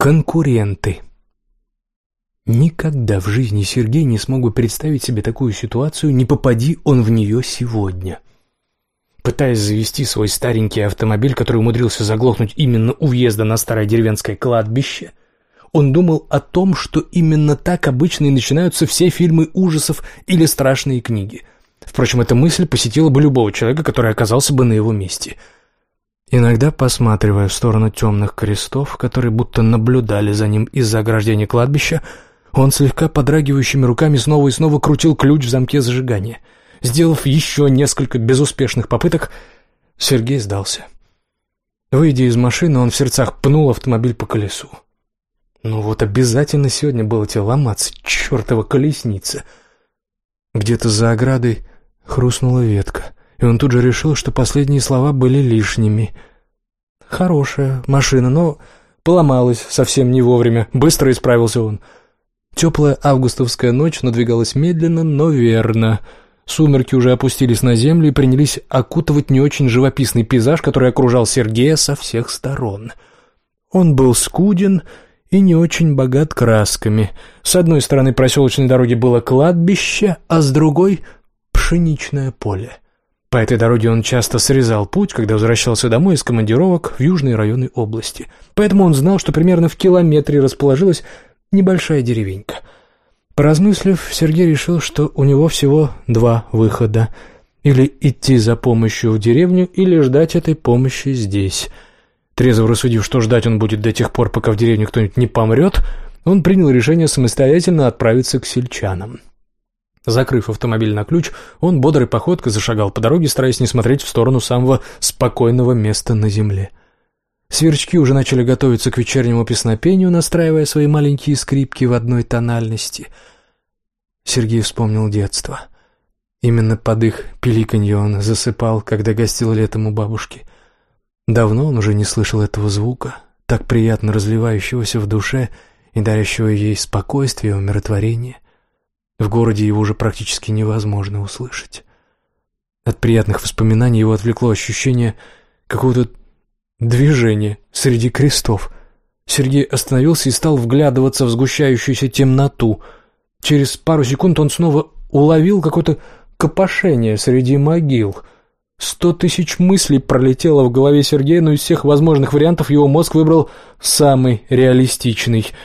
Конкуренты. Никогда в жизни Сергей не смог бы представить себе такую ситуацию, не попади он в нее сегодня. Пытаясь завести свой старенький автомобиль, который умудрился заглохнуть именно у въезда на старое деревенское кладбище, он думал о том, что именно так обычно и начинаются все фильмы ужасов или страшные книги. Впрочем, эта мысль посетила бы любого человека, который оказался бы на его месте – Иногда, посматривая в сторону темных крестов, которые будто наблюдали за ним из-за ограждения кладбища, он слегка подрагивающими руками снова и снова крутил ключ в замке зажигания. Сделав еще несколько безуспешных попыток, Сергей сдался. Выйдя из машины, он в сердцах пнул автомобиль по колесу. Ну вот обязательно сегодня было тебе ломаться, чертова колесница. Где-то за оградой хрустнула ветка — и он тут же решил, что последние слова были лишними. «Хорошая машина, но поломалась совсем не вовремя. Быстро исправился он». Теплая августовская ночь надвигалась медленно, но верно. Сумерки уже опустились на землю и принялись окутывать не очень живописный пейзаж, который окружал Сергея со всех сторон. Он был скуден и не очень богат красками. С одной стороны проселочной дороги было кладбище, а с другой — пшеничное поле. По этой дороге он часто срезал путь, когда возвращался домой из командировок в южные районы области. Поэтому он знал, что примерно в километре расположилась небольшая деревенька. Поразмыслив, Сергей решил, что у него всего два выхода. Или идти за помощью в деревню, или ждать этой помощи здесь. Трезво рассудив, что ждать он будет до тех пор, пока в деревне кто-нибудь не помрет, он принял решение самостоятельно отправиться к сельчанам. Закрыв автомобиль на ключ, он бодрой походкой зашагал по дороге, стараясь не смотреть в сторону самого спокойного места на земле. Сверчки уже начали готовиться к вечернему песнопению, настраивая свои маленькие скрипки в одной тональности. Сергей вспомнил детство. Именно под их пиликанье он засыпал, когда гостил летом у бабушки. Давно он уже не слышал этого звука, так приятно разливающегося в душе и дарящего ей спокойствие и умиротворение — в городе его уже практически невозможно услышать. От приятных воспоминаний его отвлекло ощущение какого-то движения среди крестов. Сергей остановился и стал вглядываться в сгущающуюся темноту. Через пару секунд он снова уловил какое-то копошение среди могил. Сто тысяч мыслей пролетело в голове Сергея, но из всех возможных вариантов его мозг выбрал самый реалистичный —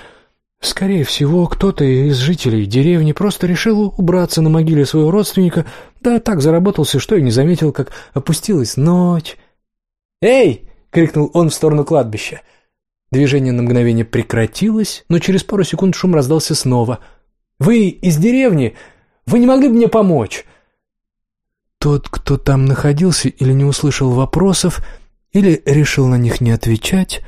Скорее всего, кто-то из жителей деревни просто решил убраться на могиле своего родственника, да так заработался, что и не заметил, как опустилась ночь. «Эй!» — крикнул он в сторону кладбища. Движение на мгновение прекратилось, но через пару секунд шум раздался снова. «Вы из деревни? Вы не могли бы мне помочь?» Тот, кто там находился, или не услышал вопросов, или решил на них не отвечать,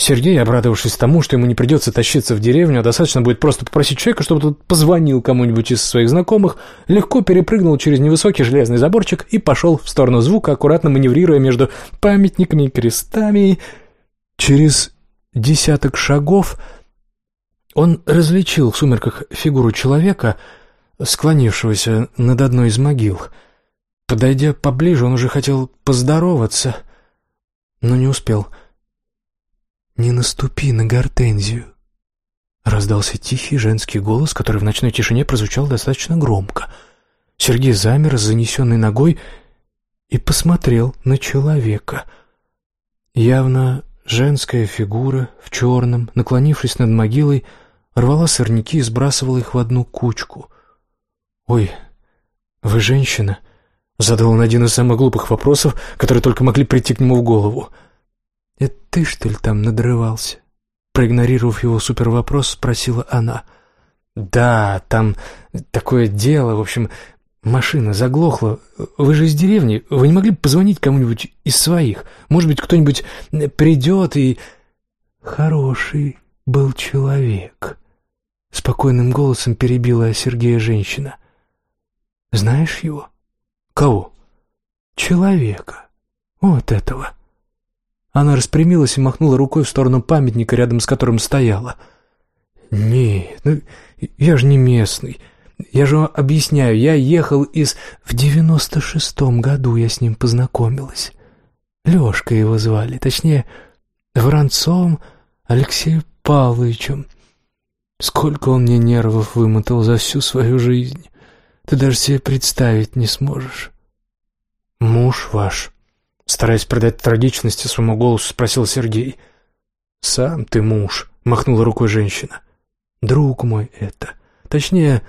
Сергей, обрадовавшись тому, что ему не придется тащиться в деревню, а достаточно будет просто попросить человека, чтобы тот позвонил кому-нибудь из своих знакомых, легко перепрыгнул через невысокий железный заборчик и пошел в сторону звука, аккуратно маневрируя между памятниками и крестами. Через десяток шагов он различил в сумерках фигуру человека, склонившегося над одной из могил. Подойдя поближе, он уже хотел поздороваться, но не успел — «Не наступи на гортензию!» Раздался тихий женский голос, который в ночной тишине прозвучал достаточно громко. Сергей замер с занесенной ногой и посмотрел на человека. Явно женская фигура в черном, наклонившись над могилой, рвала сорняки и сбрасывала их в одну кучку. «Ой, вы женщина?» — задал он один из самых глупых вопросов, которые только могли прийти к нему в голову. — «Это ты, что ли, там надрывался?» Проигнорировав его супервопрос, спросила она. «Да, там такое дело, в общем, машина заглохла. Вы же из деревни, вы не могли бы позвонить кому-нибудь из своих? Может быть, кто-нибудь придет и...» «Хороший был человек», — спокойным голосом перебила Сергея женщина. «Знаешь его?» «Кого?» «Человека. Вот этого». Она распрямилась и махнула рукой в сторону памятника, рядом с которым стояла. «Нет, ну, я же не местный. Я же объясняю, я ехал из... В девяносто шестом году я с ним познакомилась. Лешка его звали, точнее, Воронцом Алексеем Павловичем. Сколько он мне нервов вымотал за всю свою жизнь. Ты даже себе представить не сможешь. Муж ваш, стараясь придать трагичности своему голосу, спросил Сергей. Сам ты муж, махнула рукой женщина. Друг мой это. Точнее,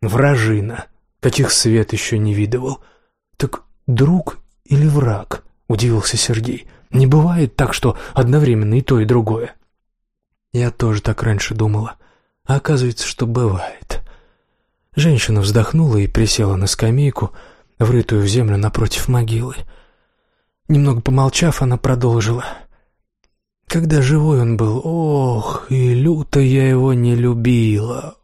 вражина. Таких свет еще не видывал. Так друг или враг? Удивился Сергей. Не бывает так, что одновременно и то, и другое. Я тоже так раньше думала. А оказывается, что бывает. Женщина вздохнула и присела на скамейку, врытую в землю напротив могилы. Немного помолчав, она продолжила. Когда живой он был, ох, и люто я его не любила.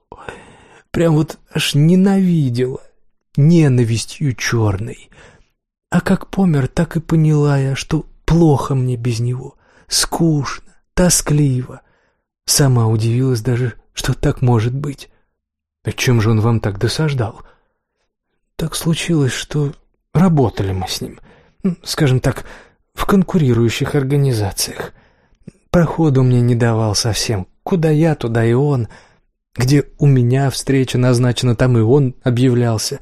Прям вот аж ненавидела, ненавистью черной. А как помер, так и поняла я, что плохо мне без него, скучно, тоскливо. Сама удивилась даже, что так может быть. А чем же он вам так досаждал? Так случилось, что работали мы с ним, скажем так, в конкурирующих организациях. Проходу мне не давал совсем. Куда я, туда и он. Где у меня встреча назначена, там и он объявлялся.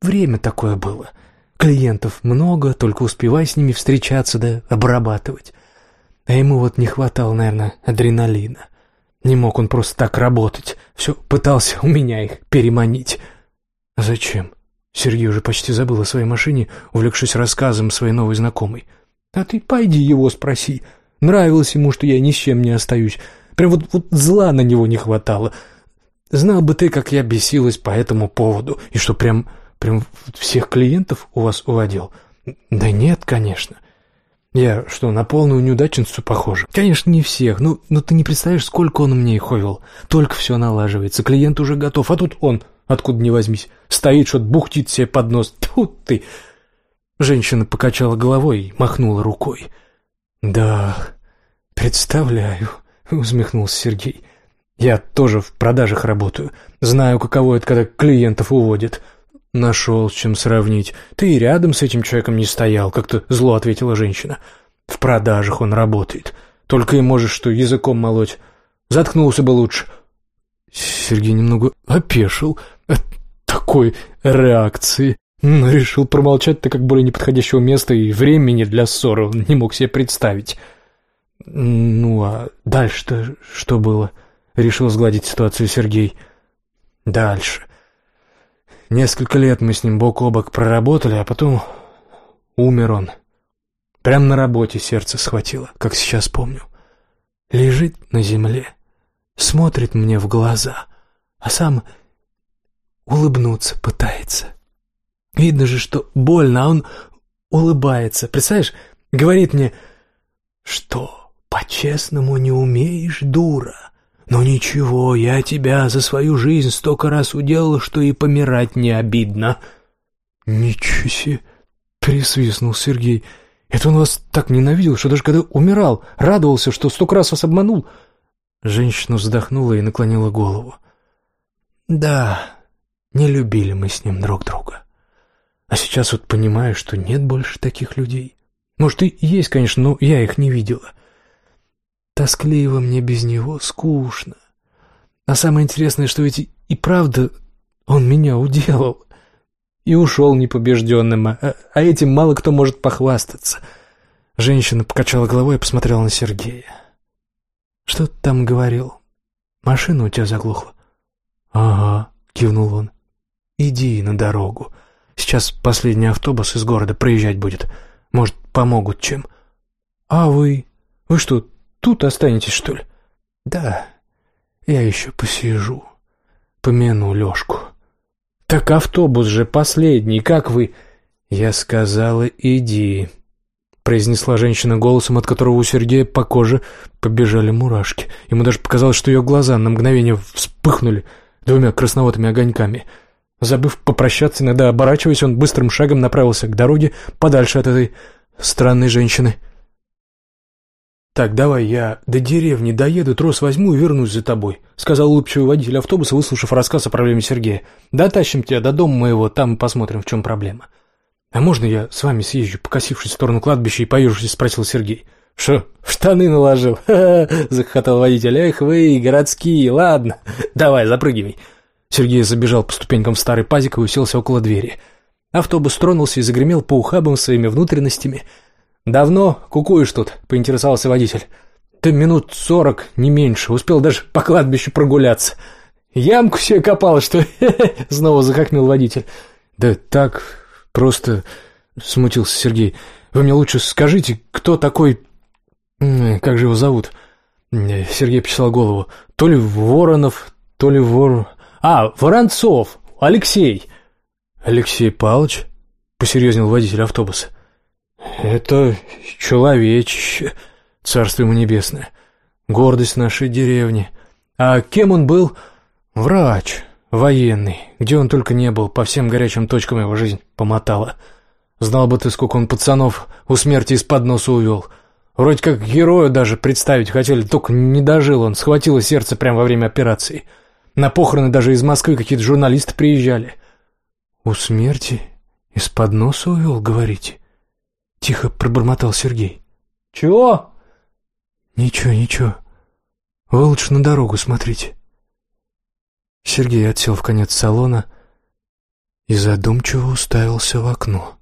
Время такое было. Клиентов много, только успевай с ними встречаться да обрабатывать. А ему вот не хватало, наверное, адреналина. Не мог он просто так работать. Все пытался у меня их переманить. Зачем? Сергей уже почти забыл о своей машине, увлекшись рассказом своей новой знакомой. А ты пойди его спроси. Нравилось ему, что я ни с чем не остаюсь. Прям вот, вот зла на него не хватало. Знал бы ты, как я бесилась по этому поводу, и что прям, прям всех клиентов у вас уводил. Да нет, конечно. Я что, на полную неудачницу похожа? Конечно, не всех. Ну, ну ты не представляешь, сколько он мне их увел. Только все налаживается, клиент уже готов, а тут он, откуда ни возьмись, стоит, что-то бухтит себе под нос. Тут ты... Женщина покачала головой и махнула рукой. «Да, представляю», — усмехнулся Сергей. «Я тоже в продажах работаю. Знаю, каково это, когда клиентов уводят. «Нашел с чем сравнить. Ты и рядом с этим человеком не стоял», — как-то зло ответила женщина. «В продажах он работает. Только и можешь что языком молоть. Заткнулся бы лучше». Сергей немного опешил от такой реакции, но решил промолчать, так как более неподходящего места и времени для ссоры он не мог себе представить. «Ну, а дальше-то что было?» — решил сгладить ситуацию Сергей. «Дальше. Несколько лет мы с ним бок о бок проработали, а потом умер он. Прямо на работе сердце схватило, как сейчас помню. Лежит на земле, смотрит мне в глаза, а сам улыбнуться пытается. Видно же, что больно, а он улыбается. Представляешь, говорит мне, что по-честному не умеешь, дура. Но ничего, я тебя за свою жизнь столько раз уделал, что и помирать не обидно. Ничего себе, присвистнул Сергей. Это он вас так ненавидел, что даже когда умирал, радовался, что столько раз вас обманул. Женщина вздохнула и наклонила голову. Да, не любили мы с ним друг друга. А сейчас вот понимаю, что нет больше таких людей. Может, и есть, конечно, но я их не видела. Тоскливо мне без него, скучно. А самое интересное, что ведь и правда он меня уделал. И ушел непобежденным, а, а этим мало кто может похвастаться. Женщина покачала головой и посмотрела на Сергея. «Что ты там говорил? Машина у тебя заглохла?» «Ага», — кивнул он. «Иди на дорогу. Сейчас последний автобус из города проезжать будет. Может, помогут чем?» «А вы? Вы что, Тут останетесь, что ли? Да, я еще посижу, помяну Лешку. Так автобус же последний, как вы... Я сказала, иди, произнесла женщина голосом, от которого у Сергея по коже побежали мурашки. Ему даже показалось, что ее глаза на мгновение вспыхнули двумя красноватыми огоньками. Забыв попрощаться, иногда оборачиваясь, он быстрым шагом направился к дороге подальше от этой странной женщины. «Так, давай я до деревни доеду, трос возьму и вернусь за тобой», — сказал улыбчивый водитель автобуса, выслушав рассказ о проблеме Сергея. «Дотащим тебя до дома моего, там посмотрим, в чем проблема». «А можно я с вами съезжу?» — покосившись в сторону кладбища и поежившись, спросил Сергей. «Шо, штаны наложил?» — захохотал водитель. «Эх вы, городские, ладно, давай, запрыгивай». Сергей забежал по ступенькам в старый пазик и уселся около двери. Автобус тронулся и загремел по ухабам своими внутренностями. «Давно кукуешь тут?» — поинтересовался водитель. «Ты минут сорок, не меньше. Успел даже по кладбищу прогуляться». «Ямку себе копал, что ли?» — снова захохмел водитель. «Да так, просто...» — смутился Сергей. «Вы мне лучше скажите, кто такой... Как же его зовут?» Сергей почесал голову. «То ли Воронов, то ли Вор... «А, Воронцов! Алексей!» «Алексей Павлович?» — посерьезнел водитель автобуса. «Это человечище, царство ему небесное, гордость нашей деревни. А кем он был?» «Врач, военный, где он только не был, по всем горячим точкам его жизнь помотала. Знал бы ты, сколько он пацанов у смерти из-под носа увел. Вроде как героя даже представить хотели, только не дожил он, схватило сердце прямо во время операции». На похороны даже из Москвы какие-то журналисты приезжали. «У смерти из-под носа увел, говорите?» Тихо пробормотал Сергей. «Чего?» «Ничего, ничего. Вы лучше на дорогу смотрите». Сергей отсел в конец салона и задумчиво уставился в окно.